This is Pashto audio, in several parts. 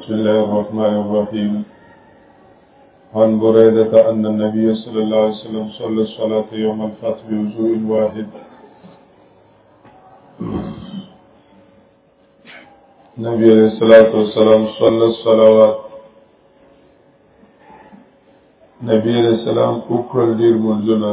بسم الله الرحمن الرحيم عن بريدة أن النبي صلى الله عليه وسلم صلى الصلاة يوم الفتح بوضوء واحد نبی علیہ الصلوۃ والسلام صلی الصلوات نبی علیہ السلام وکړل ډیر منځونه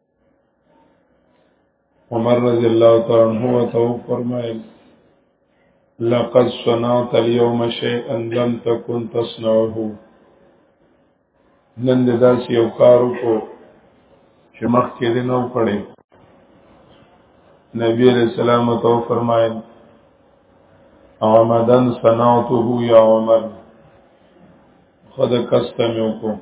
عمر رضی الله تعالی عنہ تو فرمایل لقد صنعت اليوم شيئا لم تكن تصنعه نن د داسې یو کار وکړو چې مخکې دې نه وکړې نبی علیہ السلام تو فرمایل عمدن صنعته یا عمر خود کسته مې وکړو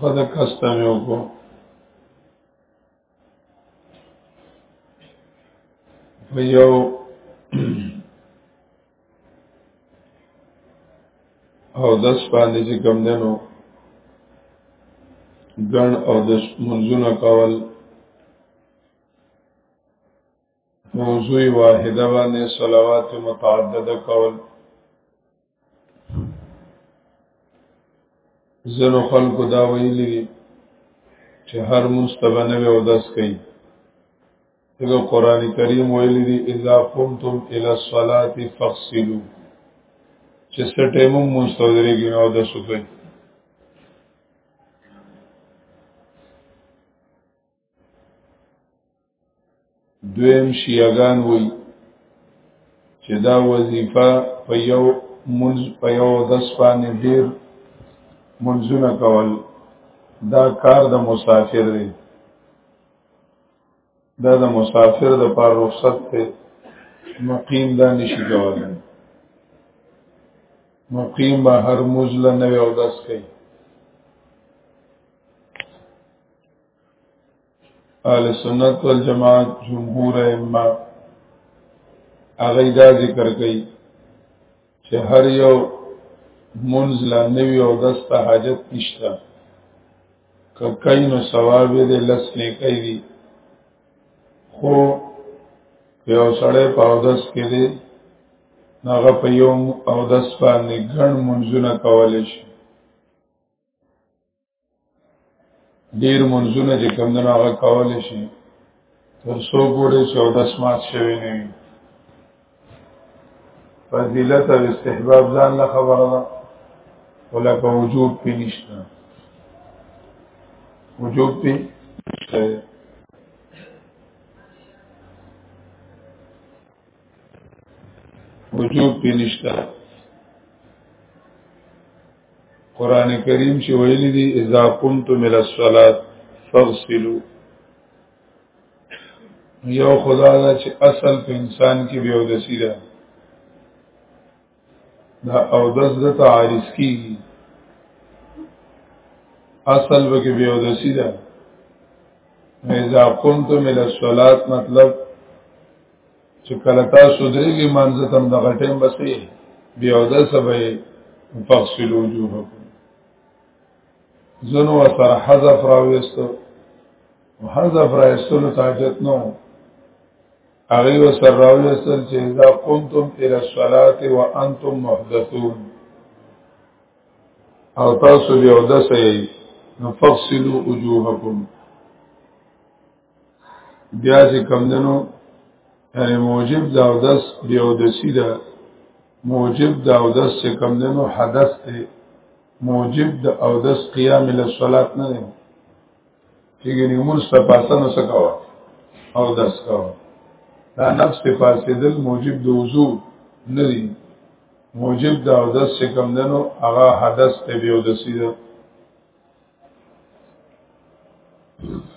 خدا کستا مې وکړو په یو او دس باندې چې کم دنو ګڼ او د منځونه کول موضوع واحده باندې صلوات متعدده کول زنو خلکو دا ویلي چې هر مستبنه به اودس کوي دغه قران کریم ویلي دي اذا قمتم الى الصلاه فاغسلوا چې سټیمو مستودريږي نو اودس وکړي دویم شیعگان وی چې دا وظیفه په یو منز په یو دس باندې ډیر منزونه کول دا کار د مسافر دی دا د مسافر د پر رخصت ته مقیم دا نشي کولای مقیم به هر مزله نه او دس کوي اهل سنت والجماعت جمهور ائمه هغه دا ذکر کوي چې هر یو منځ لا نوی او دسته حاجت نشته که کای نو ثواب دې لس نه کوي دي خو یو سړی په اودس کې دی هغه په یو اودس باندې ګڼ منځونه کولی شي ډیر منځونه چې کم نه هغه کول شي تر څو پورې چې او داس مات شوی نه وي فضیلت او استحباب ځان له خبره ده ولکه وجوب پې نشته وجوب پې نشته وجوب پی نشتا قرآن کریم چې ویلی دی اذا قمتم الى الصلاة فاغسلوا یو خدا دا چې اصل په انسان کې بیو دسی ده دا او دس د تعارض کیږي اصل به کې بیا ودسی ده اذا قمتم الى الصلاه مطلب چې کله تاسو درېږي مانځ تم د غټیم بسې بیا ودس به فغسل وجوهکم زنو سره حذف راويستو حذف راويستو ته حاجت نو هغه وسر راوي اصل چې اذا قمتم الى الصلاه وانتم محدثون او تاسو یو د سې نفصلوا وجوهکم بیا چې کم دنو یعنی موجب دا او دس بیا او دسی دا موجب دا او دس چې کم دنو حدث ته موجب دا او دس قیام له صلات نه دی چې ګنې مونږ ته پاسه نه سکاوه او درس کاوه دا نفس فاسدل موجب د وضو نه دی موجب د او دس چې کم دنو هغه حدث ته دی او د سیده Thank you.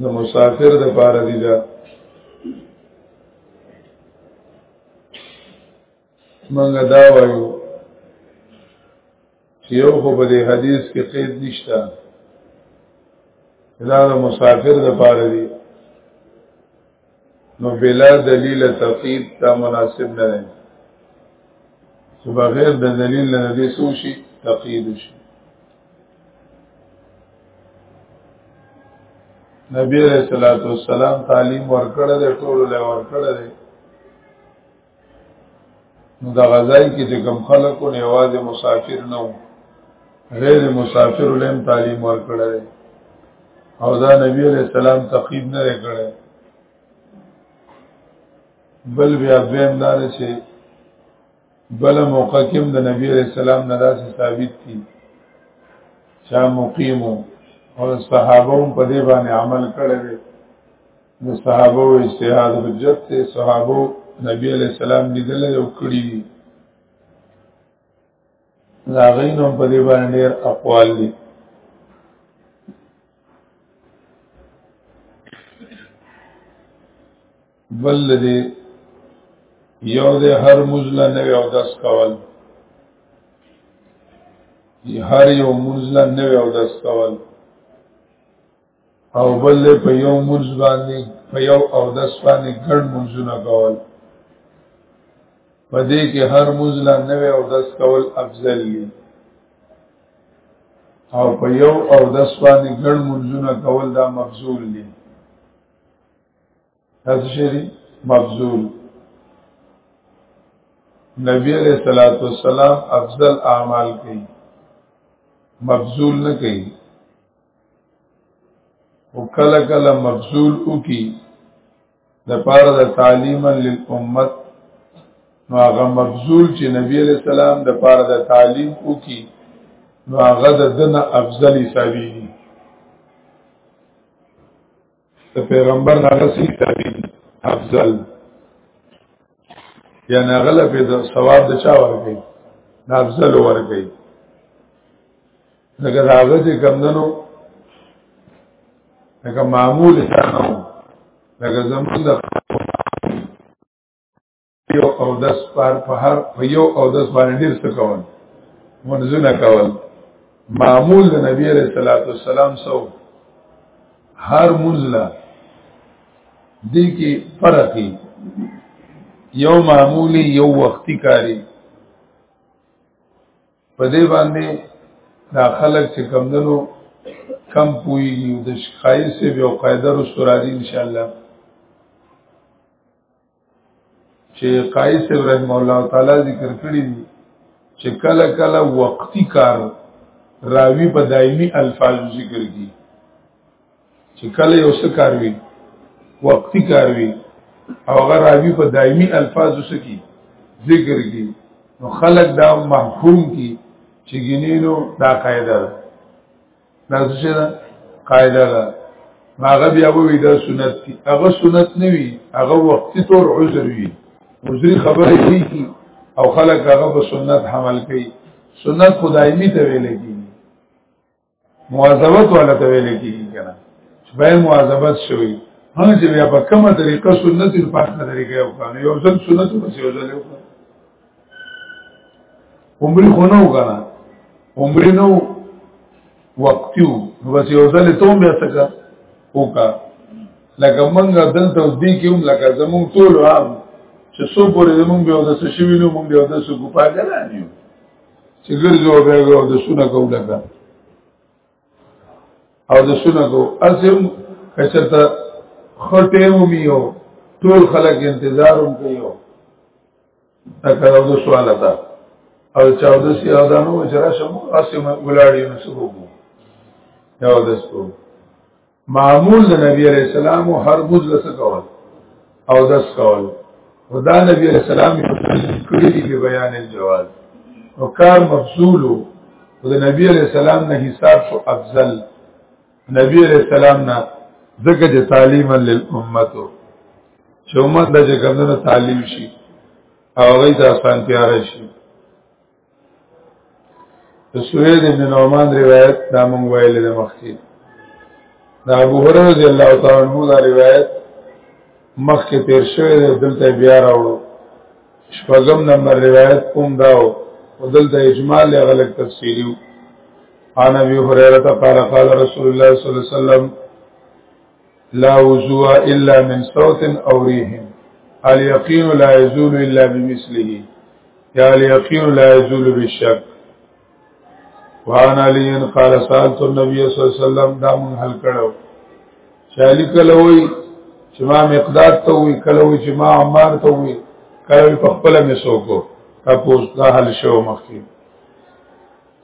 د مسافر د پاره دی دا منګه دا وایو چې یو خو په دې حدیث کې قید نشته دا د مسافر د پاره دی نو بلا دلیل تقید تا مناسب نه دی چې بغیر د دلیل نه دې سوشي تقید شي نبی رسول الله تعالی تعلیم ورکړل ټول له ورکړل نو دا غزای کې چې کم خلکو نه आवाज مسافر نه وو غیر مسافر لم تعلیم ورکړل او دا نبی علیہ السلام تقیب نه کړل بل بیا دویم دار چې بل موقع کې د نبی علیہ السلام نه داسې ثابت دي چا مقیمو او صحابه هم په دې باندې عمل کړی د صحابه او اجتهاد حجت ته صحابه نبی علی السلام لیدل او کړی دي دا غینو په دې باندې ډېر اقوال دي بل دې یو دې هر مزله نه او داس کول هر یو مزله نه او داس کول او بل په یو منځ باندې په یو او دس باندې ګڼ منځونه کول په دې کې هر منځ لا نوې او دس کول افضل دي او په یو او دس باندې ګڼ منځونه کول دا مفضول دي تاسو شری مفضول نبی علیہ الصلوۃ والسلام افضل اعمال کوي مفضول نه کوي او کله کله مبذول وکي د پاره د تعلیما للامت نو هغه مبذول چې نبی علیہ السلام د پاره د تعلیم وکي نو هغه د دنه افضل حسابي د پیغمبر هغه سي تعبیر افضل یا نه غلط په ثواب د چا ورګي د افضل ورګي لکه هغه چې کمندنو لکه معمول شانو لکه زمون د یو او دس پر په هر په یو او دس باندې ډیر څه کول منځونه کول معمول د نبی علیہ الصلوۃ والسلام سو هر منځله دې کې فرقي یو معمولی یو وختی کاری په دې باندې دا خلک چې کمندنو کم پوي د شخایسه به قاعده رسول راځي ان شاء الله چې قایص ابراهیم الله تعالی ذکر کړی دی چې کله کله وقتی کار راوی په دایمي الفاظ ذکر کی چې کله یو څه کار وی وقتی کار وی او هغه راوی په دایمي الفاظ وسکی ذکر کی نو خلق دا محکوم کی چې ګینینو دا قاعده دا څه ده قاعده ده هغه بیا وی دا سنت دي هغه سنت نه وي هغه وختي تور عذر وي عذري خبره کیږي او خلک هغه په سنت حمل کوي سنت خدایمی ته ویل کیږي مواظبت ولا ته ویل کیږي کنه چې به مواظبت شوي هغه چې بیا په کومه طریقه سنت په پاتنه طریقه وکړي یو ځل سنت په یو ځل وکړي عمرې خو نه وګڼه عمرې نو وقتیو نو بس یو ځل ته هم بیا څنګه وکا لکه منګه دلته اوس دی کېم لکه زمون ټول عام چې څو پورې زمون بیا د څه شوی نو مونږ بیا د څه کو پاګران یو چې ګرځو بیا د سونه کو لکه او د سونه کو اسم کچته خټه مو میو ټول خلک انتظار هم کوي اکر او دو سوال اتا او چاو دس یا دانو جرا شمو اسی گلاڑی نسبو بو یاو دس کو معمول د نبی علیہ السلام هر موز لس کول او دس کول و دا نبی علیہ السلام کلی دی که بیان الجواز و کار مفضولو و دا نبی علیہ السلام نه حساب شو افضل نبی علیہ السلام نه ځکه چې تعلیما للامتو چې امت د جګندنه تعلیم شي او غي د آسان تیار شي د سوید ابن نعمان روایت دا مونږ ویل د مخکې دا ابو هرره رضی الله تعالی عنہ دا روایت مخکې تیر شوی دی دلته بیا راوړو شپږم نمبر روایت کوم داو او دلته اجمال لغلق تفصیلیو عن ابي هريره قال قال رسول الله صلى الله عليه وسلم لا وضوء الا من صوت او ريح اليقين لا يزول الا بمثله يا اليقين لا يزول بالشك وعن علي قال سالت النبي صلى الله عليه وسلم دا من حل کړو شالي کله وي چې ما مقداد ته وي کله وي چې ما عمار ته وي کله په خپل مې سوکو تاسو دا حل شو مخکې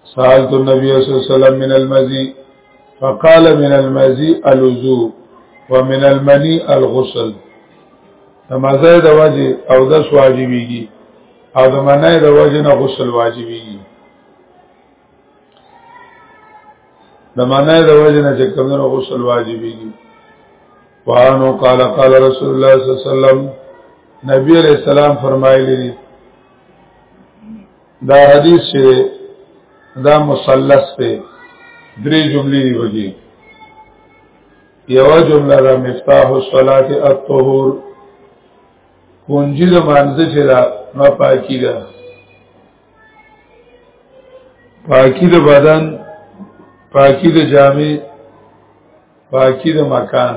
سالت النبي صلى الله عليه وسلم من المزي فقال من المزي الوضوء ومن المني الغسل مزه د واجب او د واجبېږي او د منای د واجب نه غسل واجبېږي د منای د واجب نه چې کوم غسل واجبېږي وانو قال قال رسول الله صلی الله علیه وسلم نبی علیہ السلام فرمایلی دي دا حدیث چې دا مثلث ته درې جملې دی وږي یو جمله دا مفتاح الصلاه الطهور کونجی د مانزه چې دا نو پاکی ده پاکی د بدن پاکی د جامع پاکی د مکان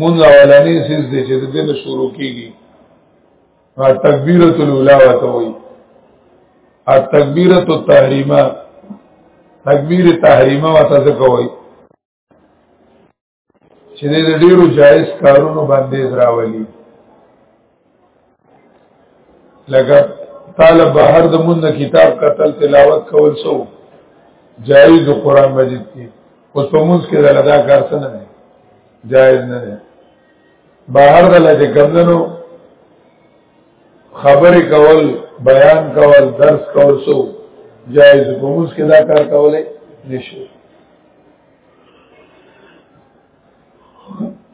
مونږ اولنی سیس دی چې د دې شروع کیږي تکبیرۃ الاولی وته وي التکبیرۃ التحریمه تکبیر تحریمه وته څه کوي چې د ډیرو جایز کارونو باندې دراولي لګا طالب بهر د مون کتاب قتل تلاوت کول سو جایز قرآن مجید کې اوس په موږ کې دا لدا کار څه نه جایز نه دی بهر د لږه کمندنو خبرې کول بیان کول درس کول سو جایز په موږ کې دا کار کولای نشي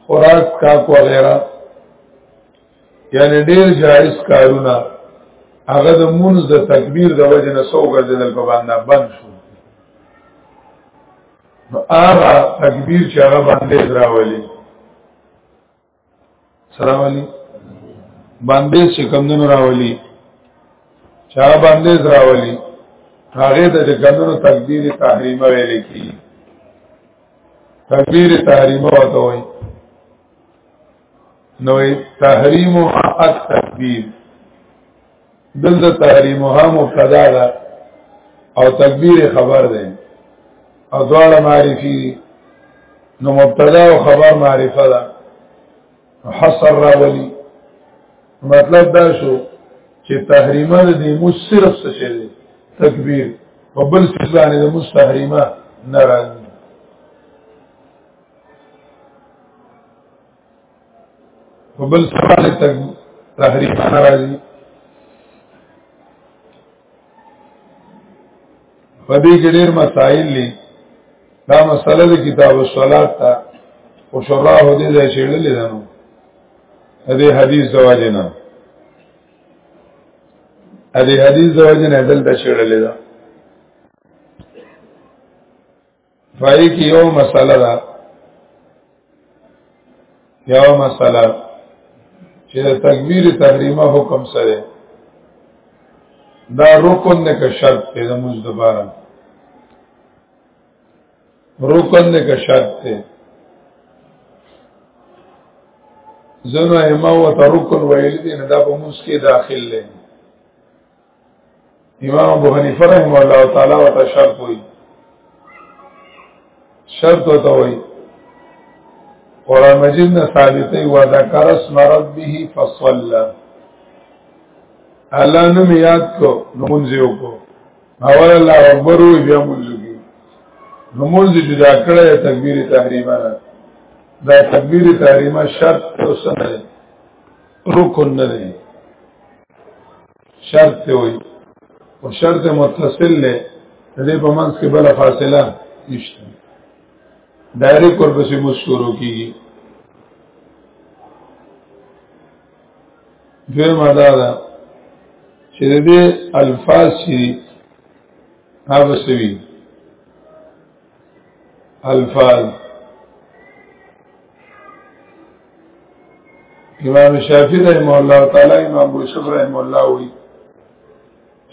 خوراک کا کولیرا یعنی ډیر جائز کارونه هغه د مونږ د تکبیر د وجه نه سو ګرځیدل په باندې بند شو نو هغه تکبیر چې هغه باندې دراولي سره والی باندې چې کمندونو راولي چا باندې راولي هغه د کمندونو تقدیر تحریمه ویل کی تقدیر تحریمه وته وای نو تحریم او التقدیر دلته تحریمها مبتدا ده او تکبیر خبر ده او دواړه معرفي نو مبتدا او خبر معرفه ده حصر راولي مطلب دا شو چې تحریمه دې مو صرف څه شي تکبیر په بل څه باندې د مستحریمه ناراضي په بل سره تک تحریف ناراضي په دې کې ډېر مسائل دي دا مسله د کتاب الصلات ته او شراه دې ځای شړلې ده نو دې حدیث زواج نه دې حدیث زواج نه دلته شړلې ده پای کې یو مسله ده یو مسله چې د تکبیر تحریمه حکم سره دا رکن نه که شرط دی د موږ د بارا رکن نه که شرط دی زنو ایمه و ترکن ویل دي نه دا په موږ کې داخل دی امام ابو حنیفه رحمه الله تعالی وته شرط وایي شرط وته وایي قرآن مجید نه ثابتې و ذکر اسم ربه فصلى الله نو یاد کو نو مونږ یو کو اول الله اکبر وی بیا مونږ کی نو مونږ جدا کړه تکبیر تحریمه نه دا تکبیر تحریمه شرط او سنت رکن نه دی شرط ته وي او شرط متصل له دې په منځ کې بل فاصله نشته ډایرک ورپسې مو شروع کیږي دوی ماده ده چې د دې الفاظ شي هغه سوي الفاظ امام شافعی رحم الله تعالی امام ابو یوسف رحم الله وی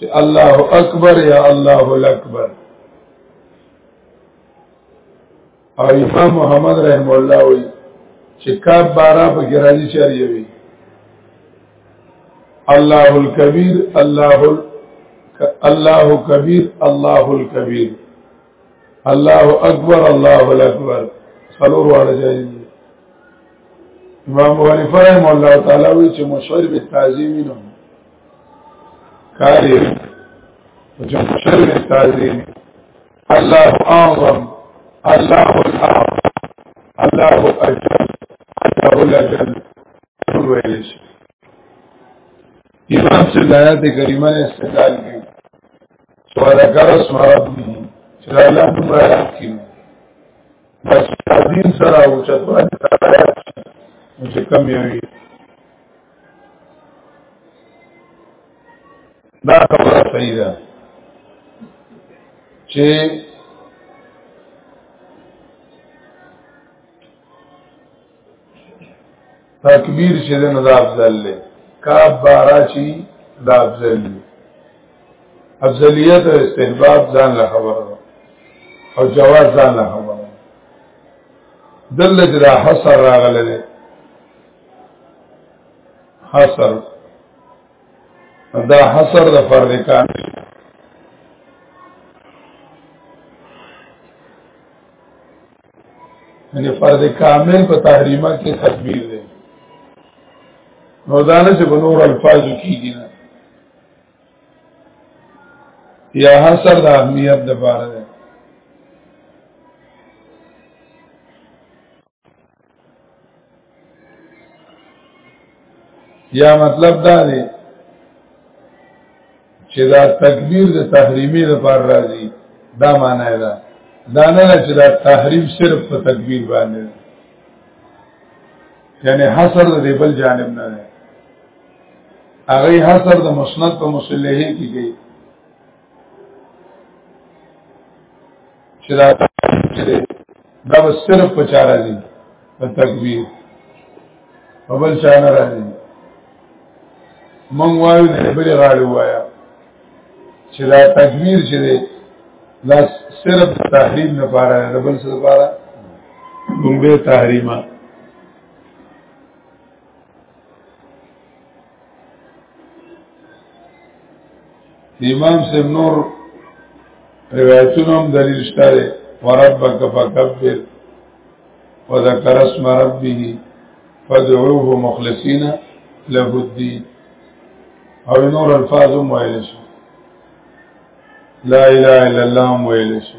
چې الله اکبر یا الله اکبر او امام محمد رحم الله وی چې کاب بارا په ګراځي چاري وی الله الكبير الله الله كبير الله الكبير الله اکبر الله اکبر سلور واړه جایز دي امام ابو حنیفه رحم الله تعالی وی چې مشور به تعظیم نه کاری چې مشور به تعظیم الله اعظم الله الاعظم الله اجل الله الاجل ویل شي امام سے آیات کریمه استدلال کوي سوال کار سوال دی چې الله نو راځي کی بس دین سره او چې په دې سره چې کم یوي دا خبره صحیح ده چې تکبیر چې د نه افضل له کعب بارا چې د افضل دی افضلیت او استحباب ځان له خبره او جواز ځان له خبره دل چې دا حصر راغله ده حصر دا حصر د فرد کان یعنی فرض کامل په تحریمه کې تکبیر دی نو دانه چې په نور الفاظو کېږي نه یا حسر د اهمیت د باره ده یا مطلب دا دی چې دا تکبیر د تحریمی لپاره راځي دا معنی ده دا نه چې دا تحریم صرف په تکبیر باندې یعنی حصر د بل جانب نه ده هغه حصر د مسند په مصلحه کې کوي چې دا دا به صرف په چا راځي په تکبیر په بل چا نه راځي مونږ وایو د بلې غاړې وایا چې دا تکبیر چې دی دا صرف تحریم نه پاره نه بل څه لپاره لومبه تحریمه امام سیم نور روایتونو هم دلیل شته وربک فکبر وذکر اسم ربه فدعوه مخلصین له الدین او نور الفاظ هم ویل شي لا اله الا الله هم ویل شي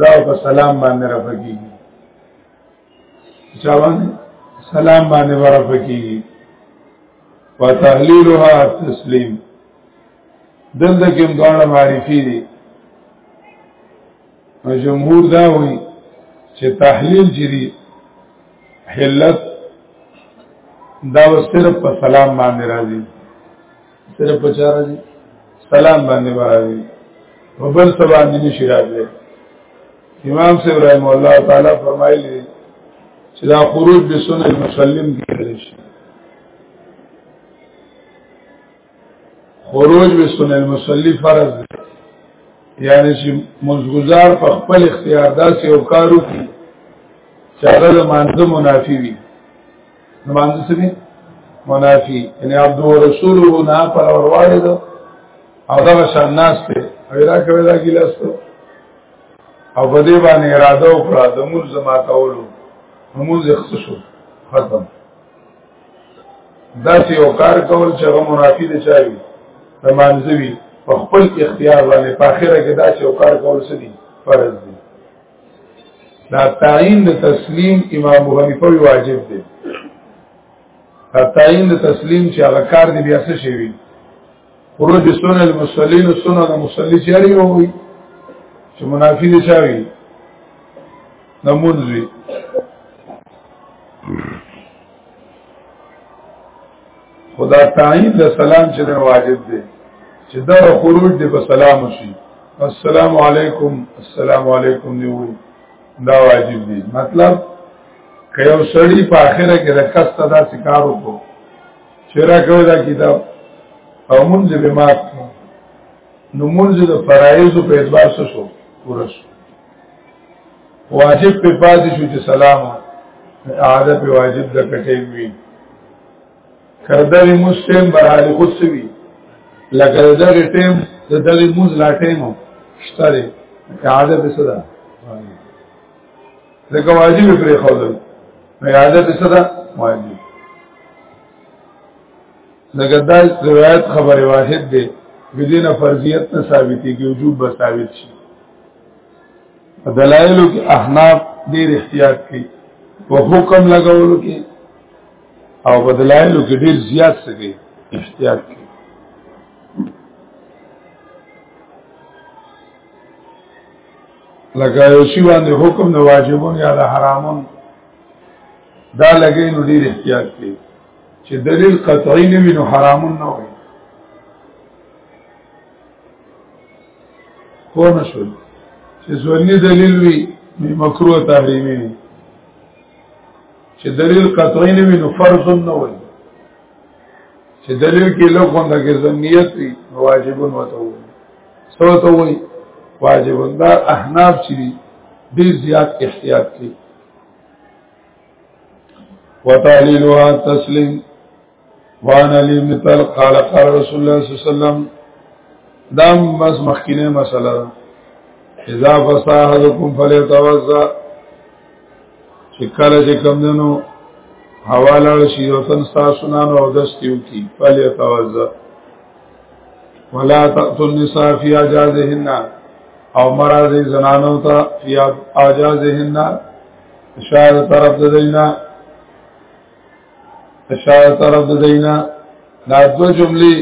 دا په سلام باندې رپکی چا باندې سلام باندې ورپکی وتحلیلها تسلیم دلته کې دواړه معرفي دي او جمهور دا وایي چې تحلیل جری حلت دا صرف په سلام باندې راځي صرف په چار دي سلام باندې راځي په بل څه باندې نشي راځي امام صاحب رحم الله تعالی فرمایلی چې دا خروج به سنت مسلم کېږي شي خروج به سنت مسلم فرض دی یعنی چې مزګزار په خپل اختیار داسې او کارو کې چې هغه د مانزه منافي وي مانځ سری منافی یعنی عبد رسوله نه پر ورواړی دو او دا شان ناس ته ویرا کوي دا ګیلاستو او په دې باندې اراده وکړه د موږ زما کولو موږ اختصو ختم دا چې یو کار کول چې هغه منافی دي چاوي تمانځوي په خپل اختیار باندې په اخره کې دا چې یو کار کول سدي فرض دي دا تعین د تسلیم امام ابو حنیفه واجب دی دا تعین د تسلیم چې هغه کار دی بیا څه شي خروج سنن المصلين سنن المصلي جاری وي چې منافی دي شاوي نمونځ وي خدا تعین د سلام چې واجب دی چې دا خروج دی په سلام شي السلام علیکم السلام علیکم دی وی دا واجب دی مطلب که یو سړی په اخره کې د کس تدا سکار وکړو چې را کوي دا کتاب او منځ به مات نو منځ د فرایض په اعتبار سره شو ورسو واجب په پاتې شو چې سلام اعاده په واجب د کټې وی کردل مسلم برحال خود سوی لکه دغه ټیم د دغه موز لا ټیم شتره اعاده به صدا لکه واجب پرې خو ده اعاده به صدا واجب لکه دا روایت خبره واحد ده بدینه فرضیت نه ثابتېږي وجوب به ثابت شي دلایلو کې احناف ډیر احتیاط کوي په حکم لګولو کې او په دلایلو کې ډیر زیات څه کوي احتیاط کوي لکه یو شی باندې حکم نه واجبون یا د حرامون دا لګې نو ډیر احتیاط کوي چې دلیل قطعی نه وي نو حرامون نه وي پونه شو چې ځونی دلیل وی مکروه تحریمی وی چې دلیل قطعی نه وی نو فرض نه وی چې دلیل کې لغون د ځنیت وی واجب وته وی سو ته وی واجب دا احناف چې دې زیات احتیاط کوي وتعلیلها تسلیم وان علی ابن طلق قال قال رسول الله صلی الله علیه وسلم دام بس مخکینه مسله اذا فصاحتكم فليتوضا چې کله چې کم دنو حواله شي او تن تاسو نه او دستیو کی فليتوضا ولا تقتل النساء في اجازهن او مراد زنانو ته في اجازهن شاید طرف د دینه اشاره طرف د دینا دا دو جملې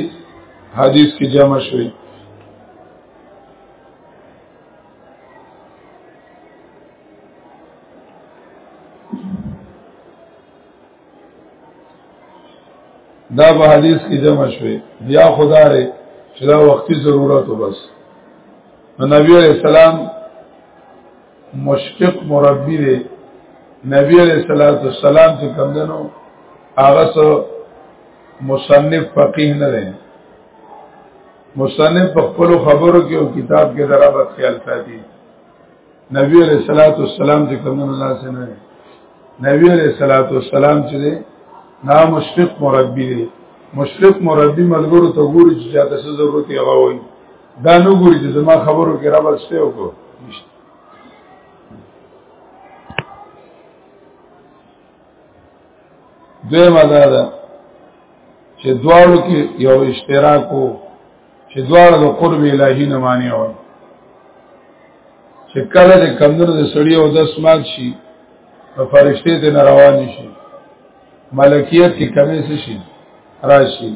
حدیث کې جمع شوي دا په حدیث کې جمع شوي یا خدای چې دا وختي ضرورت وبس نو نبی علیہ السلام مشفق مربی دی نبی علیہ الصلوۃ والسلام چې کوم دنو هغه سو مصنف فقيه نه دی مصنف په خپل خبرو کې او کتاب کې درابط خیال ساتي نبی علیہ الصلوۃ والسلام چې کوم دنو الله سره نه نبی علیہ الصلوۃ والسلام چې دی نا مشفق مربی دی مشفق مربی ملګرو ته ګوري چې تاسو ضرورت یې غواړئ دا نو ګوري چې زما خبرو کې را بسته وکړو دوی مدا ده چې دواړو کې یو اشتراک وو چې دواړو د قرب الهی نه معنی و چې کله د کمندونو د سړی او د سمات شي په فرشته ته روان شي ملکیت کې کمی شي راشي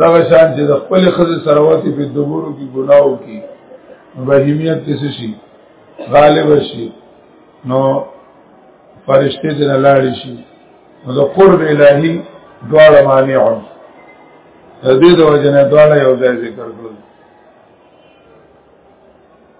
دغه شان چې د خپل خزه سروات په دبورو کې ګناو کې بهیمیت تیس شي غالب شي نو فرشته دې لاړ شي نو د قرب الهي دواړه معنی عن د دې د وجنه دواړه یو ځای ذکر کړل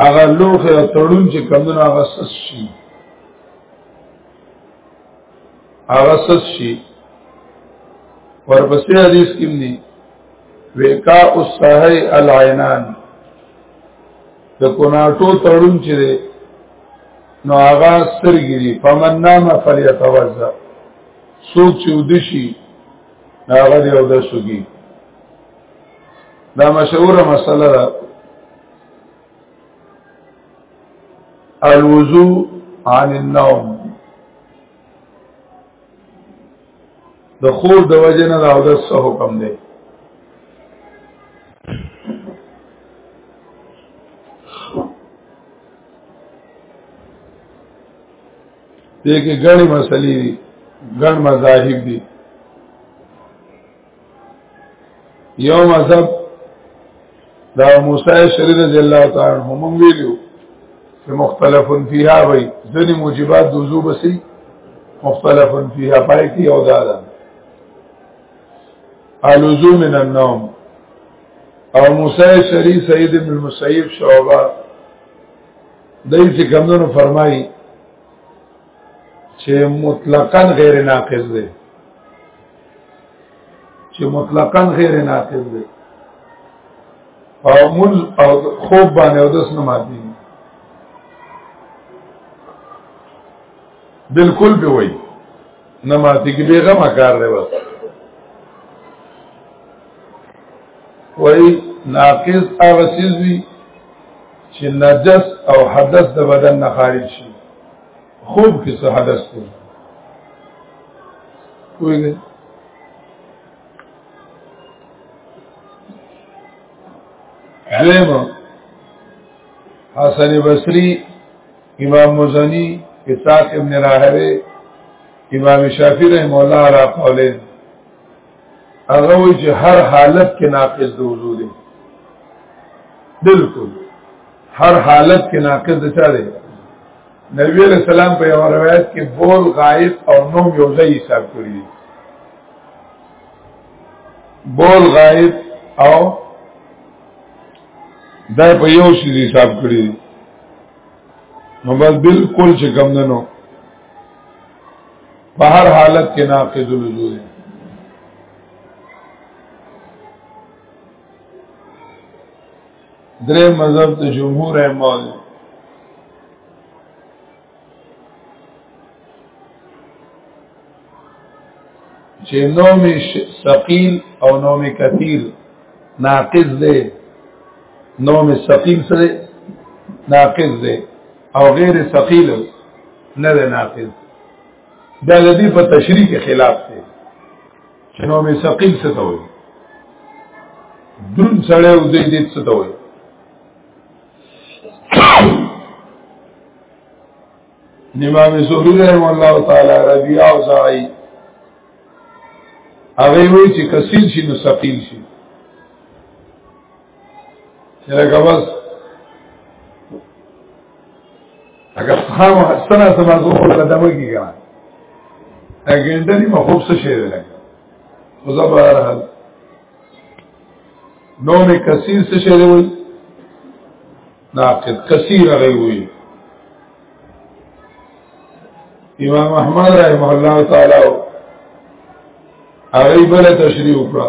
هغه لوخه او تړون چې کمونه هغه سس شي هغه سس شي ورپسې حدیث کې دی وکا الصحی العینان د کوناټو تړون چې دی نو هغه سترګې دي فمن نام فلیتوزا سوک چې ودشي هغه دی او د سوګي دا مشهور مسله ده الوضو عن النوم د خور د وجه نه راو د څه حکم دی دې کې ګڼې مسلې دي ګڼ مذاهب دي یو مذهب دا موسی شری رضی الله تعالی عنہ مونږ ویلو چې مختلفن فیها وي ځنی موجبات د وضو بسی مختلفن فیها پای کې یو دا ده الوزو من النوم او موسی شری سید ابن المسیب شعبہ دای چې کمونو فرمایي چې مطلقاً غیر ناقض دی چې مطلقاً غیر ناقض دی او مل او خوب باندې او دس نه ماتي بالکل به وای نه ماتي کې بیغه ما کار دی بس وای ناقض هغه چیز وی چې نجس او حدث د بدن نه خارج شي خوب کې څه حدث دی ویلې علم حسن بصری امام مزنی اسحاق ابن راهوی امام شافعی رحم الله علی قوله هغه وی چې هر حالت کې ناقض د وضو دی بالکل هر حالت کې ناقض چا دی نبی علیہ السلام په یو روایت کې بول غائب او نوم یو ځای حساب کړی دي بول غائب او دا په یو شی حساب کړی دي نو بس بالکل چې کم نه نو په هر حالت کې ناقض الوجود دی درې مذهب د جمهور احمد چې نوم ثقيل او نوم کثیر ناقض دی نوم ثقيل سره ناقض دی او غیر ثقيل نه دی ناقض دا د دې په تشریح کې خلاف دی چې نو مې ثقيل څه ته وایي درون سړی او دې دې څه ته وایي امام زهري رحم الله تعالی ربيع او زعي هغه وی چې کثیر شي نو ثقيل شي چې لکه بس اگر خامه سنا سما زو ولا دمه کی کنه اګنده دې مخوب څه شي ده خو زبر حل نو مې کثیر څه شي وي ناقد کثیر غي وي امام احمد رحم الله تعالی هغه بل تشریح وکړه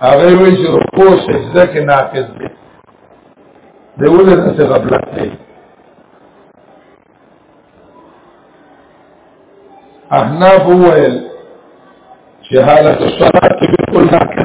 هغه وی چې رکوع سجده کې ناقض دي دی ولې څه غفلت دی احناف وویل چې حالت الصلاه کې بالکل ناقض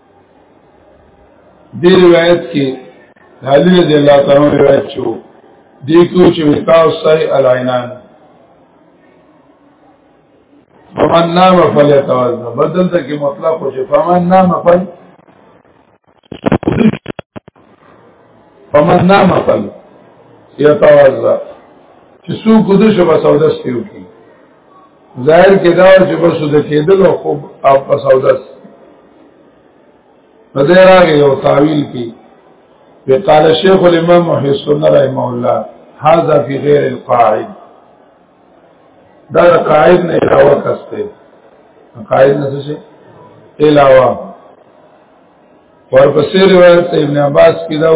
دې روایت کې علي رضی الله تعالی روایت شو دې کو چې وتاو سای العینان فمن نام فلیتوزن بدل ته کې مطلق خو چې فمن نام فل فمن نام فل یتوزن چې سو کو د شپه سودستیو کې ظاهر کې دا چې بس د کېدل او خوب او پس او داس په دې راغی او تعویل کې وقال شیخ الامام محی السنه رحمه الله هذا في غير القاعد دا قاعد نه علاوه کسته قاعد نه څه علاوه ورپسې روایت ابن عباس کې دا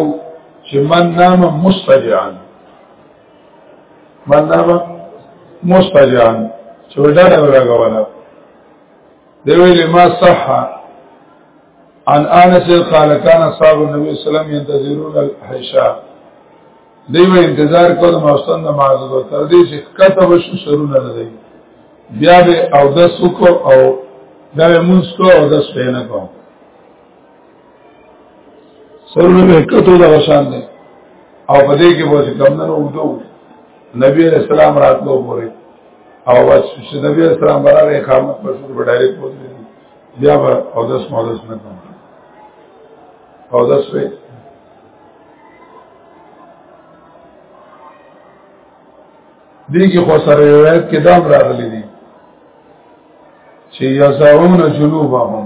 چې من نام مستجعان مطلب مستجان چې ډډه ولګوله دی ویل ما صح عن انس قال كان اصحاب النبي صلى الله عليه وسلم ينتظرون الحشاء دیو انتظار کوم ماستان د معذور تر دې چې کته وشو سرونه نه دی بیا به او د سکو او دا مونږ کو او د سپینه کو سرونه مې کتو دا شان دي او په دې کې به کوم نه وډو نبی علیہ السلام راتلو پورې او بس چې نبی علیہ السلام برابر اقامت پر شروع په ډایرکټ پوتې بیا به او داس مودس نه کوم او داس په دې کې خو سره روایت کې دا راغلي دي چې یسعون جنوبهم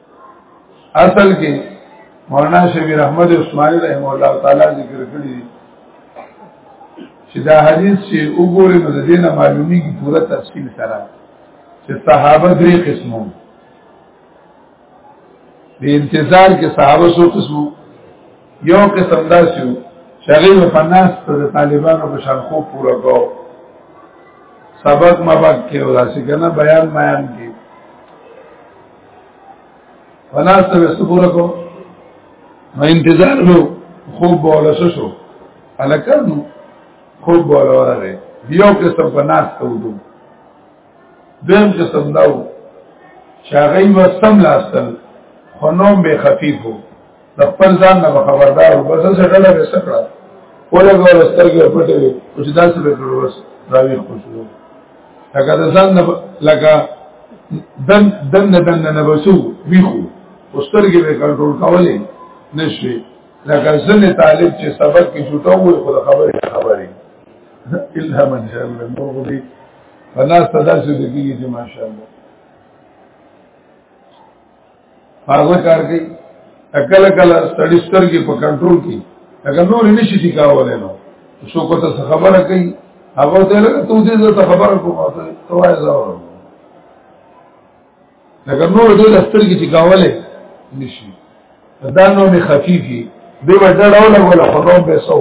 اصل کې مولانا شبیر احمد عثماني رحم الله تعالی ذکر کړی چې دا حدیث چې وګورئ نو د دې نه معلومي کی پوره تفصیل سره چې صحابه درې قسمو د انتظار کې صحابه سو قسمو یو قسم دا شو شغیل فناس ته د طالبانو په شان خوب پورا کو سبق مبک کې وراسي کنه بیان بیان کې فناس ته سپور کو نو انتظار لو خوب بوله شو الکانو خوب بوله ورغه یو قسم په ناس ته ودو دیم قسم داو شاغی و سم لاستل خنوم به خفیفو د خپل ځان نه خبردار بس څه ډله به سکړه ولګول سترګې پټې وي چې داسې به کړو بس راوي خوشو لکه د ځان نه لکه دن دن دن نه بسو ویخو اوسترګې به کنټرول کولې نشي لکه ځنې طالب چې سبق کې شوټو وي خو خبرې خبرې الا من شاء الله نور غوړي فنا صدا سې دګي چې ماشاء الله هغه کار کوي کله کله ستړي سترګې په کنټرول کې هغه نور نشي ټیکاولای نو څو کو ته خبره کوي هغه ته لکه ته دې ته خبره کوم ته توای زاور هغه نور دې سترګې ټیکاولای نشي دا نو می خفيفي دی وځړ اوله ولا خنو به سو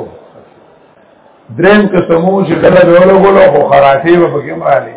دریم قسمو چې کله به اوله ولا خو خراټي به کوم رااله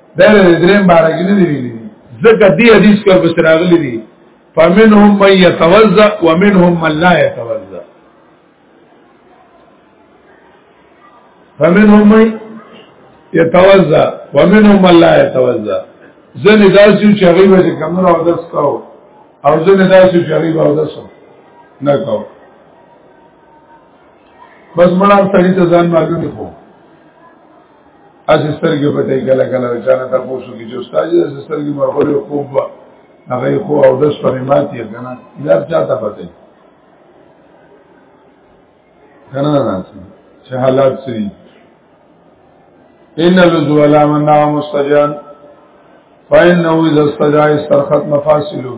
دا د دریم بار کې نه دی ویلي ځکه دې حدیث کې په سره غلي دي فمنهم من يتوزع ومنهم من لا يتوزع فمنهم من يتوزع ومنهم من لا يتوزع ځنې داسې چې هغه به کمنو او داس کاو او ځنې داسې چې هغه به او داس نه کاو بس مړه سړی ته ځان معلوم کړو از سترګې پټې کله کله چانه تاسو کې جو استاد از سترګې مرغلي خوب هغه خو او د سپریمات یې کنه دا چاته پته کنه نه چې حالات سری ان الذو لا منا مستجان فإنه إذا استجاع استرخت مفاصله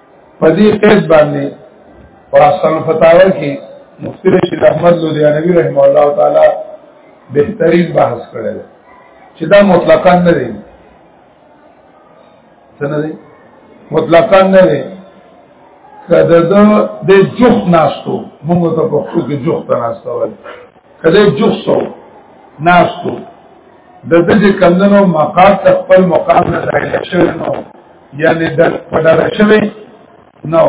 په دې قید باندې په اصل فتاوا کې مفتی رشید احمد لودیانوی رحم الله تعالی بهترین بحث کړی چې دا مطلقاً نه دی څنګه دی مطلقاً نه دی کده د د جوخ ناستو موږ ته په خو کې جوخ ته ناستو کده جوخ سو ناستو د دې کمندونو مقام خپل مقام نه ځای شوی نو یعنی د پډر شوی نو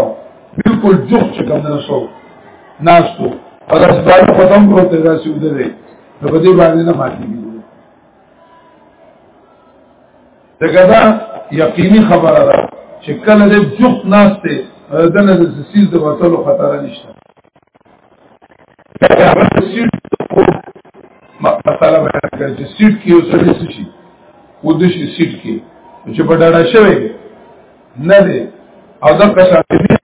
بالکل جوخ چې کوم نه سو ناستو او د سپاره په تم پروت دی چې ودې دی نو په دې باندې نه ماتي دغه دا یقیني خبره ده چې کله دې جوخ ناشته دنه د سیس د وټلو خطر نشته لکه هغه سیټ خو مسله بیان کړ چې سیټ کې اوس څه شي و د شي سیټ کې چې په ډاډه شوی نه دی او دا کسان دی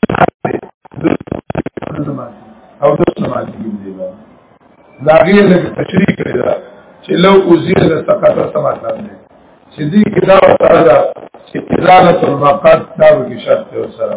او د سماج کې دی دا غیر له تشریح کړی دا چې لو وزیر له سقط سماج نه دی چې دې کې دا سره دا چې ازاله المقاد دا به شرط سره